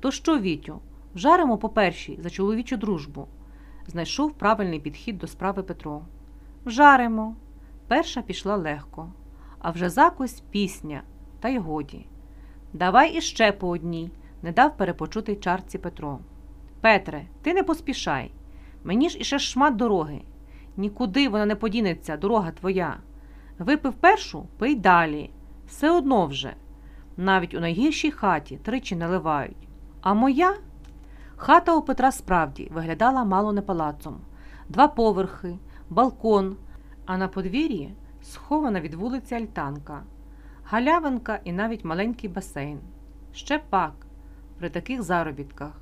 То що, Вітю, вжаримо по першій за чоловічу дружбу? Знайшов правильний підхід до справи Петро. Вжаримо. Перша пішла легко, а вже закусь пісня, та й годі. Давай іще по одній, не дав перепочути чарці Петро. Петре, ти не поспішай. Мені ж іще шмат дороги. Нікуди вона не подінеться, дорога твоя. Випив першу, пий далі. Все одно вже. Навіть у найгіршій хаті тричі наливають. А моя хата у Петра справді виглядала мало не палацом. Два поверхи, балкон, а на подвір'ї схована від вулиці альтанка, галявинка і навіть маленький басейн. Ще пак при таких заробітках.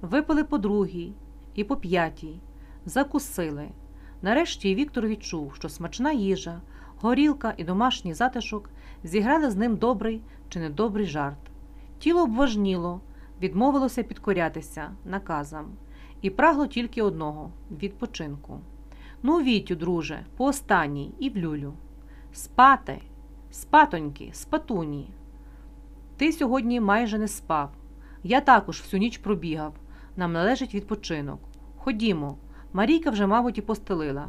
Випили по другій і по п'ятій, закусили. Нарешті Віктор відчув, що смачна їжа, горілка і домашній затишок зіграли з ним добрий чи недобрий жарт. Тіло обважніло, відмовилося підкорятися наказам і прагло тільки одного відпочинку. Ну, Вітю, друже, по останній і в люлю. Спати, спатоньки, спатуні. Ти сьогодні майже не спав. Я також всю ніч пробігав. Нам належить відпочинок. Ходімо. Марійка вже, мабуть, і постелила.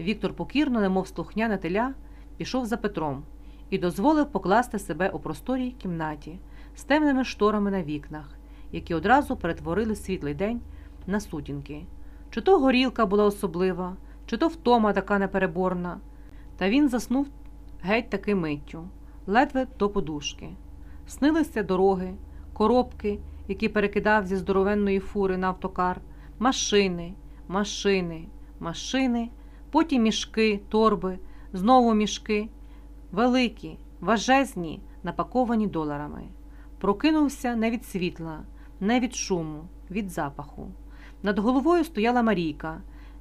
Віктор покірно, немов слухняне теля, пішов за Петром і дозволив покласти себе у просторій кімнаті з темними шторами на вікнах, які одразу перетворили світлий день на сутінки. Чи то горілка була особлива, чи то втома така непереборна. Та він заснув геть таки миттю, ледве до подушки. Снилися дороги, коробки, які перекидав зі здоровенної фури на автокар, машини, машини, машини, потім мішки, торби, знову мішки, великі, важезні, напаковані доларами. Прокинувся не від світла, не від шуму, від запаху. Над головою стояла Марійка.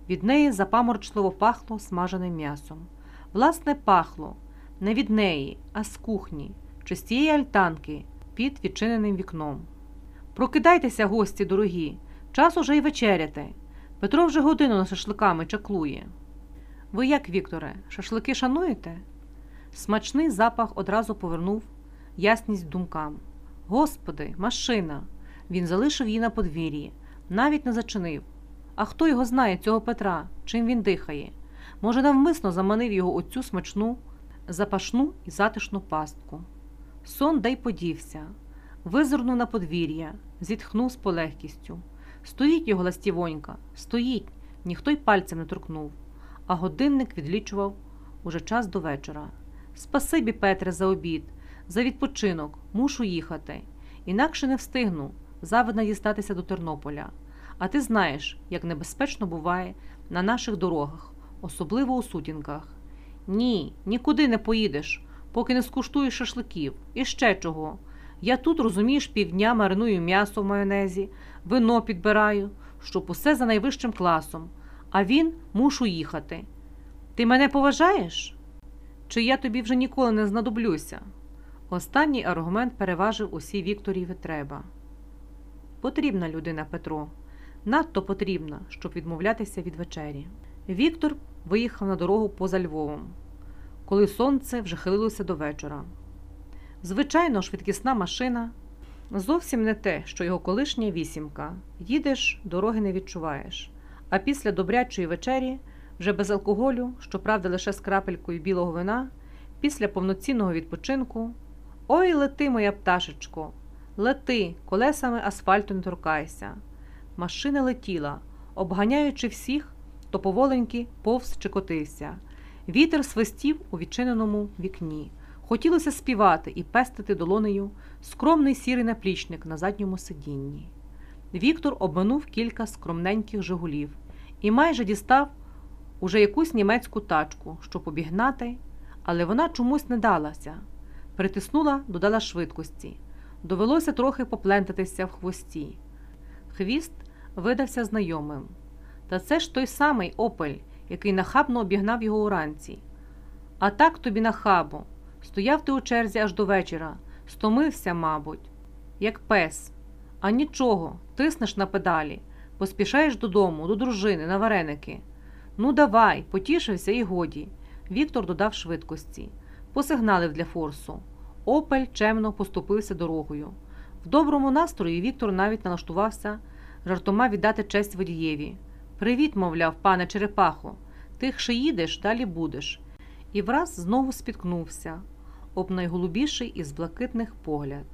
Від неї запаморчливо пахло смаженим м'ясом. Власне, пахло не від неї, а з кухні, чи з тієї альтанки під відчиненим вікном. Прокидайтеся, гості дорогі, час уже й вечеряти. Петро вже годину на шашликами чаклує. Ви як, Вікторе, шашлики шануєте? Смачний запах одразу повернув ясність думкам. Господи, машина! Він залишив її на подвір'ї, навіть не зачинив. А хто його знає, цього Петра, чим він дихає? Може, навмисно заманив його оцю смачну, запашну і затишну пастку. Сон дай подівся, визирнув на подвір'я, зітхнув з полегкістю. Стоїть його ластівонька, стоїть, ніхто й пальцем не торкнув, а годинник відлічував уже час до вечора. Спасибі, Петре, за обід, за відпочинок, мушу їхати. Інакше не встигну завидно дістатися до Тернополя. А ти знаєш, як небезпечно буває на наших дорогах, особливо у сутінках. Ні, нікуди не поїдеш, поки не скуштуєш шашликів. І ще чого. Я тут, розумієш, півдня мариную м'ясо в майонезі, вино підбираю, щоб усе за найвищим класом, а він мушу їхати. Ти мене поважаєш? Чи я тобі вже ніколи не знадоблюся? Останній аргумент переважив усі Вікторіві треба. Потрібна людина Петро, надто потрібна, щоб відмовлятися від вечері. Віктор виїхав на дорогу поза Львовом, коли сонце вже хилилося до вечора. Звичайно, швидкісна машина зовсім не те, що його колишня вісімка. Їдеш, дороги не відчуваєш. А після добрячої вечері, вже без алкоголю, щоправда, лише з крапелькою білого вина, після повноцінного відпочинку. Ой, лети, моя пташечко, лети, колесами асфальту не торкайся. Машина летіла, обганяючи всіх, хто поволеньки повз чи котився. Вітер свистів у відчиненому вікні. Хотілося співати і пестити долонею скромний сірий наплічник на задньому сидінні. Віктор обминув кілька скромненьких жигулів і майже дістав уже якусь німецьку тачку, щоб обігнати, але вона чомусь не далася. Притиснула, додала швидкості. Довелося трохи поплентатися в хвості. Хвіст видався знайомим. Та це ж той самий опель, який нахабно обігнав його уранці. А так тобі нахабо. Стояв ти у черзі аж до вечора, стомився, мабуть, як пес. А нічого, тиснеш на педалі, поспішаєш додому, до дружини, на вареники. Ну, давай, потішився і годі. Віктор додав швидкості, посигналив для форсу. Опель чемно поступився дорогою. В доброму настрої Віктор навіть налаштувався жартома віддати честь водієві. Привіт, мовляв, пане Черепахо, тихше їдеш, далі будеш. І враз знову спіткнувся об найголубіший із блакитних погляд.